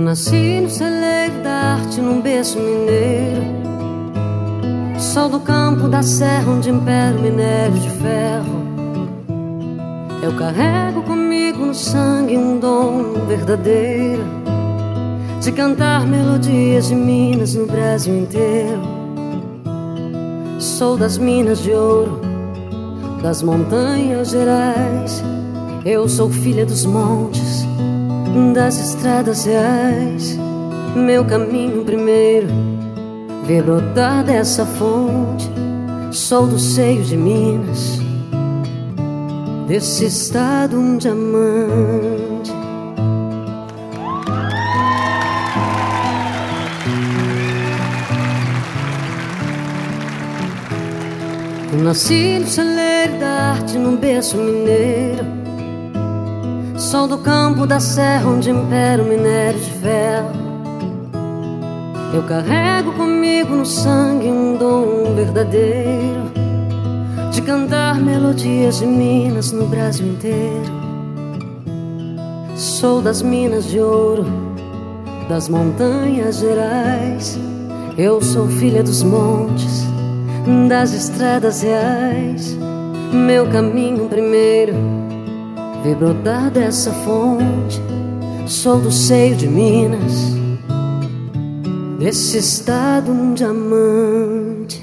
nasci no celeiro da arte, num berço mineiro. Sou do campo da serra, onde impera o minério de ferro. Eu carrego comigo no sangue um dom verdadeiro de cantar melodias de Minas no Brasil inteiro. Sou das Minas de Ouro, das Montanhas Gerais. Eu sou filha dos montes das estradas reais. Meu caminho primeiro ver brotar dessa fonte. Sou do seio de Minas, desse estado um diamante. Eu nasci no celeiro da arte, num berço mineiro. Sou do campo da serra onde impera o minério de ferro. Eu carrego comigo no sangue um dom verdadeiro de cantar melodias de Minas no Brasil inteiro. Sou das Minas de Ouro, das Montanhas Gerais. Eu sou filha dos montes, das estradas reais. Meu caminho primeiro vi brotar dessa fonte. Sou do seio de Minas, desse estado um diamante.